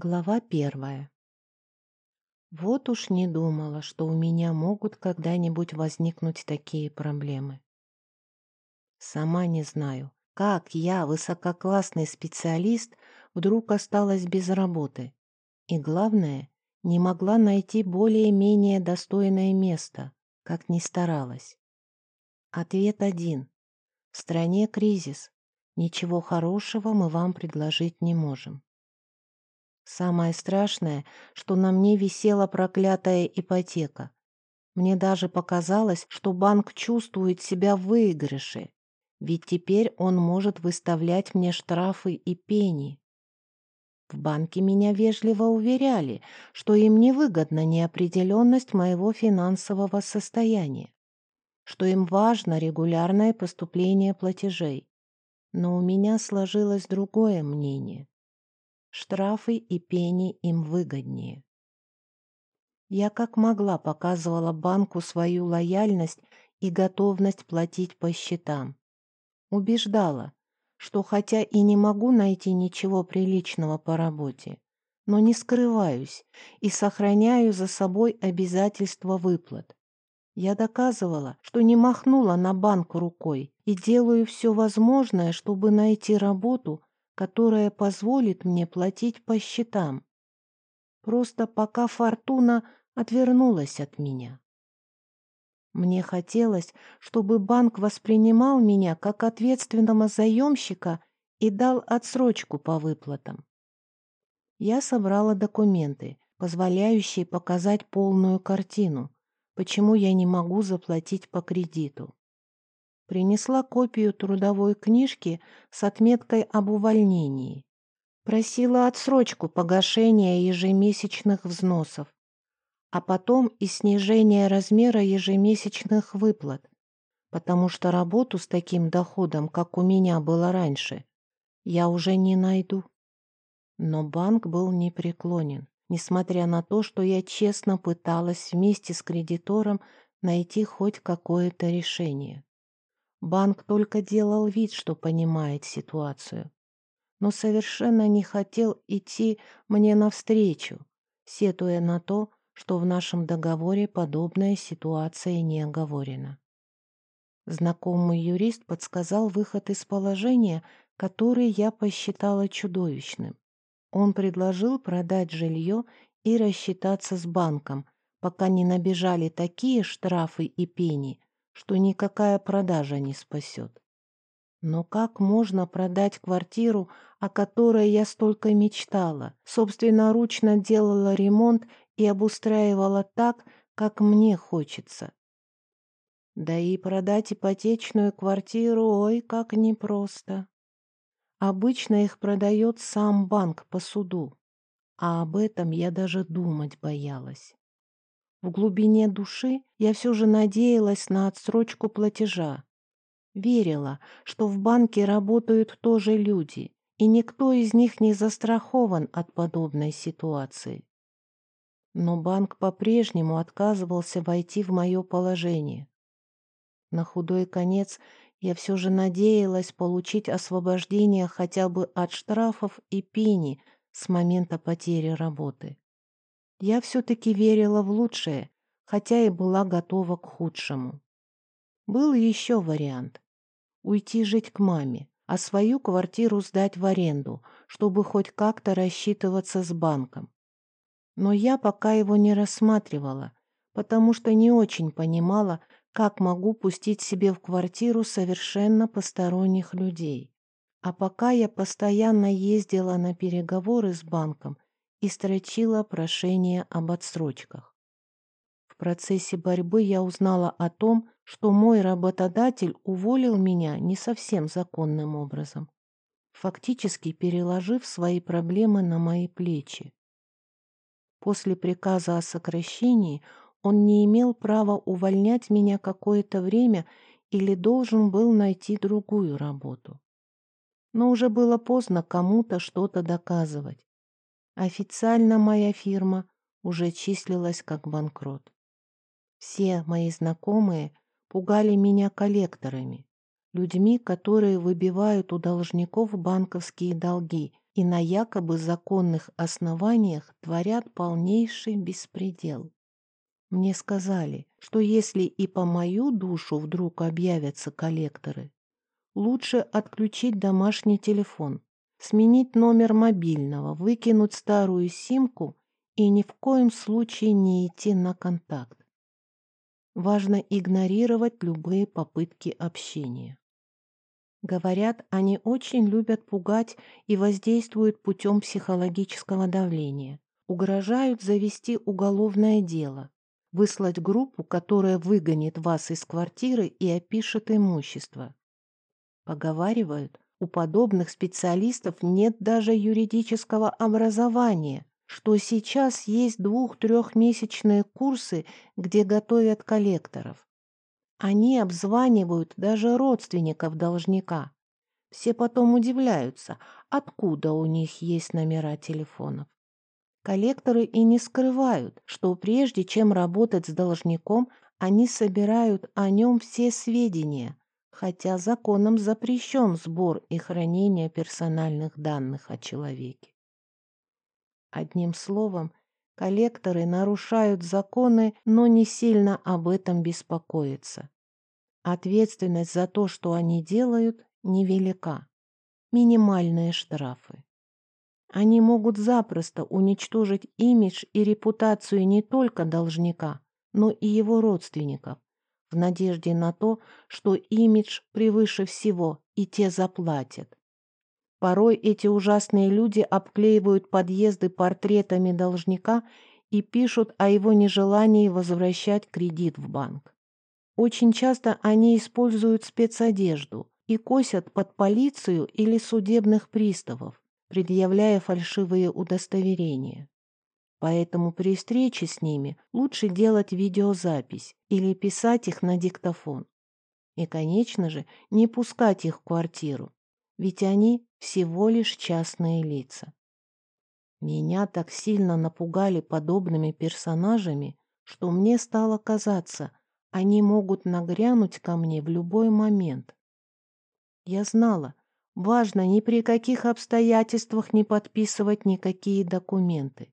Глава первая. Вот уж не думала, что у меня могут когда-нибудь возникнуть такие проблемы. Сама не знаю, как я, высококлассный специалист, вдруг осталась без работы. И главное, не могла найти более-менее достойное место, как ни старалась. Ответ один. В стране кризис. Ничего хорошего мы вам предложить не можем. Самое страшное, что на мне висела проклятая ипотека. Мне даже показалось, что банк чувствует себя в выигрыше, ведь теперь он может выставлять мне штрафы и пени. В банке меня вежливо уверяли, что им невыгодна неопределенность моего финансового состояния, что им важно регулярное поступление платежей. Но у меня сложилось другое мнение. Штрафы и пени им выгоднее. Я как могла показывала банку свою лояльность и готовность платить по счетам. Убеждала, что хотя и не могу найти ничего приличного по работе, но не скрываюсь и сохраняю за собой обязательства выплат. Я доказывала, что не махнула на банк рукой и делаю все возможное, чтобы найти работу которая позволит мне платить по счетам. Просто пока фортуна отвернулась от меня. Мне хотелось, чтобы банк воспринимал меня как ответственного заемщика и дал отсрочку по выплатам. Я собрала документы, позволяющие показать полную картину, почему я не могу заплатить по кредиту. Принесла копию трудовой книжки с отметкой об увольнении. Просила отсрочку погашения ежемесячных взносов, а потом и снижение размера ежемесячных выплат, потому что работу с таким доходом, как у меня было раньше, я уже не найду. Но банк был непреклонен, несмотря на то, что я честно пыталась вместе с кредитором найти хоть какое-то решение. Банк только делал вид, что понимает ситуацию, но совершенно не хотел идти мне навстречу, сетуя на то, что в нашем договоре подобная ситуация не оговорена. Знакомый юрист подсказал выход из положения, который я посчитала чудовищным. Он предложил продать жилье и рассчитаться с банком, пока не набежали такие штрафы и пени, что никакая продажа не спасет. Но как можно продать квартиру, о которой я столько мечтала, собственноручно делала ремонт и обустраивала так, как мне хочется? Да и продать ипотечную квартиру, ой, как непросто. Обычно их продает сам банк по суду, а об этом я даже думать боялась. В глубине души я все же надеялась на отсрочку платежа. Верила, что в банке работают тоже люди, и никто из них не застрахован от подобной ситуации. Но банк по-прежнему отказывался войти в мое положение. На худой конец я все же надеялась получить освобождение хотя бы от штрафов и пени с момента потери работы. Я все-таки верила в лучшее, хотя и была готова к худшему. Был еще вариант — уйти жить к маме, а свою квартиру сдать в аренду, чтобы хоть как-то рассчитываться с банком. Но я пока его не рассматривала, потому что не очень понимала, как могу пустить себе в квартиру совершенно посторонних людей. А пока я постоянно ездила на переговоры с банком и строчила прошение об отсрочках. В процессе борьбы я узнала о том, что мой работодатель уволил меня не совсем законным образом, фактически переложив свои проблемы на мои плечи. После приказа о сокращении он не имел права увольнять меня какое-то время или должен был найти другую работу. Но уже было поздно кому-то что-то доказывать. Официально моя фирма уже числилась как банкрот. Все мои знакомые пугали меня коллекторами, людьми, которые выбивают у должников банковские долги и на якобы законных основаниях творят полнейший беспредел. Мне сказали, что если и по мою душу вдруг объявятся коллекторы, лучше отключить домашний телефон, сменить номер мобильного, выкинуть старую симку и ни в коем случае не идти на контакт. Важно игнорировать любые попытки общения. Говорят, они очень любят пугать и воздействуют путем психологического давления. Угрожают завести уголовное дело, выслать группу, которая выгонит вас из квартиры и опишет имущество. Поговаривают, у подобных специалистов нет даже юридического образования, что сейчас есть двух-трехмесячные курсы, где готовят коллекторов. Они обзванивают даже родственников должника. Все потом удивляются, откуда у них есть номера телефонов. Коллекторы и не скрывают, что прежде чем работать с должником, они собирают о нем все сведения, хотя законом запрещен сбор и хранение персональных данных о человеке. Одним словом, Коллекторы нарушают законы, но не сильно об этом беспокоятся. Ответственность за то, что они делают, невелика. Минимальные штрафы. Они могут запросто уничтожить имидж и репутацию не только должника, но и его родственников, в надежде на то, что имидж превыше всего, и те заплатят. Порой эти ужасные люди обклеивают подъезды портретами должника и пишут о его нежелании возвращать кредит в банк. Очень часто они используют спецодежду и косят под полицию или судебных приставов, предъявляя фальшивые удостоверения. Поэтому при встрече с ними лучше делать видеозапись или писать их на диктофон. И, конечно же, не пускать их в квартиру, ведь они всего лишь частные лица. Меня так сильно напугали подобными персонажами, что мне стало казаться, они могут нагрянуть ко мне в любой момент. Я знала, важно ни при каких обстоятельствах не подписывать никакие документы.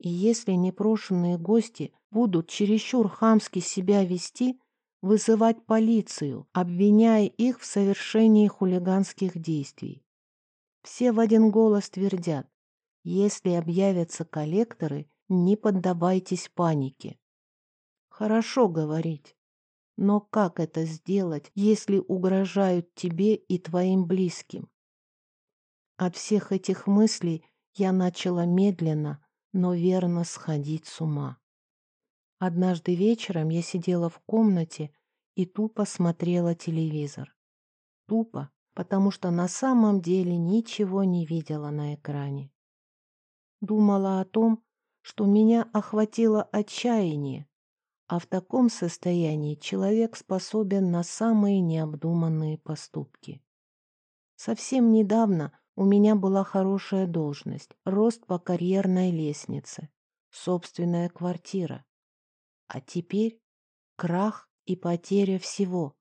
И если непрошенные гости будут чересчур хамски себя вести, вызывать полицию, обвиняя их в совершении хулиганских действий. Все в один голос твердят, если объявятся коллекторы, не поддавайтесь панике. Хорошо говорить, но как это сделать, если угрожают тебе и твоим близким? От всех этих мыслей я начала медленно, но верно сходить с ума. Однажды вечером я сидела в комнате и тупо смотрела телевизор. Тупо, потому что на самом деле ничего не видела на экране. Думала о том, что меня охватило отчаяние, а в таком состоянии человек способен на самые необдуманные поступки. Совсем недавно у меня была хорошая должность, рост по карьерной лестнице, собственная квартира. А теперь крах и потеря всего,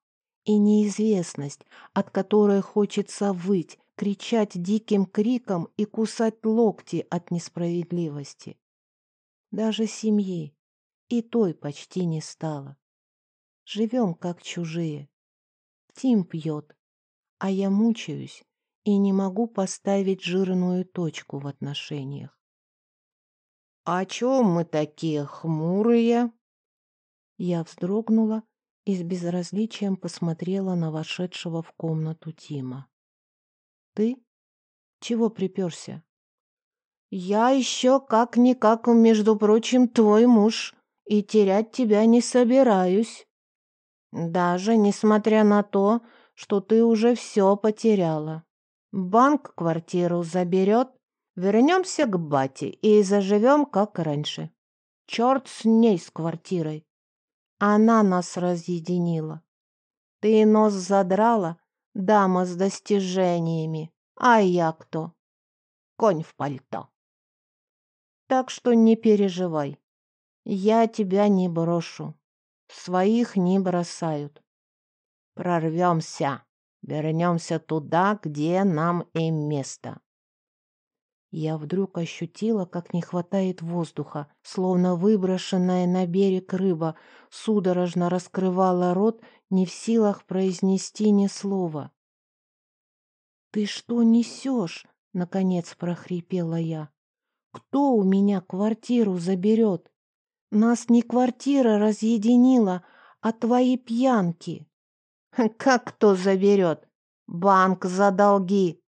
и неизвестность, от которой хочется выть, кричать диким криком и кусать локти от несправедливости. Даже семьи, и той почти не стало. Живем как чужие. Тим пьет, а я мучаюсь и не могу поставить жирную точку в отношениях. «О чем мы такие хмурые?» Я вздрогнула и с безразличием посмотрела на вошедшего в комнату Тима. «Ты? Чего приперся?» «Я еще как-никак, между прочим, твой муж, и терять тебя не собираюсь. Даже несмотря на то, что ты уже все потеряла. Банк квартиру заберет, вернемся к бате и заживем, как раньше. Черт с ней, с квартирой. Она нас разъединила. Ты нос задрала, дама с достижениями, а я кто? Конь в пальто. Так что не переживай. Я тебя не брошу. Своих не бросают. Прорвемся. Вернемся туда, где нам и место. Я вдруг ощутила, как не хватает воздуха, словно выброшенная на берег рыба, судорожно раскрывала рот, не в силах произнести ни слова. «Ты что несешь?» — наконец прохрипела я. «Кто у меня квартиру заберет? Нас не квартира разъединила, а твои пьянки». «Как кто заберет? Банк за долги!»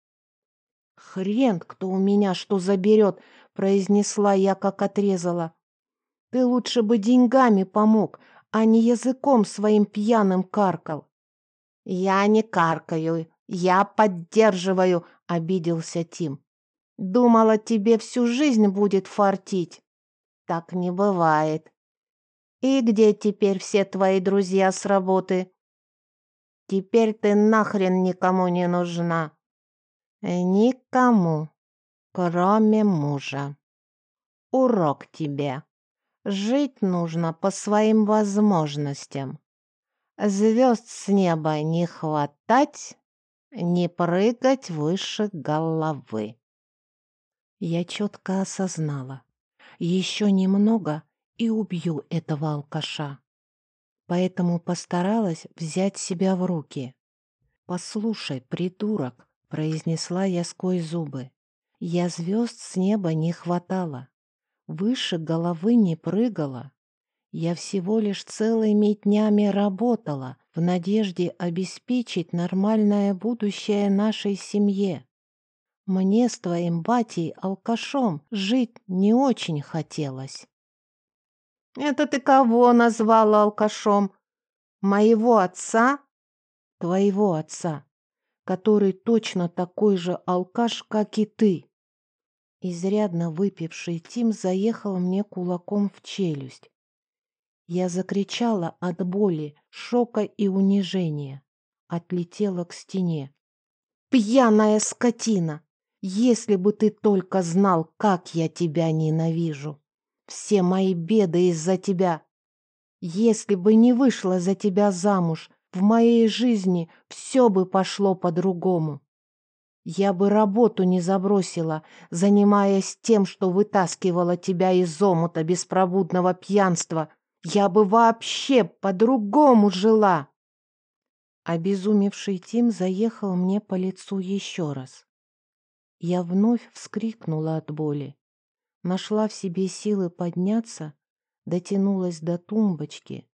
«Хрен, кто у меня что заберет!» — произнесла я, как отрезала. «Ты лучше бы деньгами помог, а не языком своим пьяным каркал». «Я не каркаю, я поддерживаю», — обиделся Тим. «Думала, тебе всю жизнь будет фартить». «Так не бывает». «И где теперь все твои друзья с работы?» «Теперь ты нахрен никому не нужна». Никому, кроме мужа. Урок тебе. Жить нужно по своим возможностям. Звезд с неба не хватать, не прыгать выше головы. Я четко осознала. Еще немного и убью этого алкаша. Поэтому постаралась взять себя в руки. «Послушай, придурок, произнесла я сквозь зубы. Я звезд с неба не хватало, выше головы не прыгала. Я всего лишь целыми днями работала в надежде обеспечить нормальное будущее нашей семье. Мне с твоим батей алкашом жить не очень хотелось. «Это ты кого назвала алкашом? Моего отца?» «Твоего отца который точно такой же алкаш, как и ты. Изрядно выпивший Тим заехал мне кулаком в челюсть. Я закричала от боли, шока и унижения. Отлетела к стене. «Пьяная скотина! Если бы ты только знал, как я тебя ненавижу! Все мои беды из-за тебя! Если бы не вышла за тебя замуж, в моей жизни все бы пошло по-другому. Я бы работу не забросила, занимаясь тем, что вытаскивала тебя из омута беспробудного пьянства. Я бы вообще по-другому жила. Обезумевший Тим заехал мне по лицу еще раз. Я вновь вскрикнула от боли. Нашла в себе силы подняться, дотянулась до тумбочки,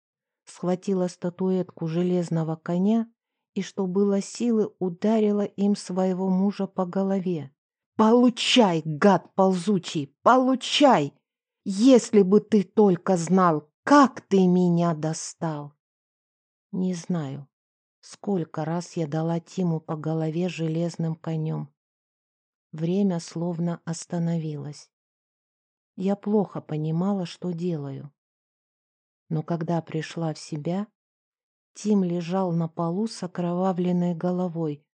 схватила статуэтку железного коня и, что было силы, ударила им своего мужа по голове. «Получай, гад ползучий, получай! Если бы ты только знал, как ты меня достал!» Не знаю, сколько раз я дала Тиму по голове железным конем. Время словно остановилось. Я плохо понимала, что делаю. Но когда пришла в себя, Тим лежал на полу с окровавленной головой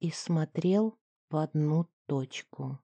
и смотрел в одну точку.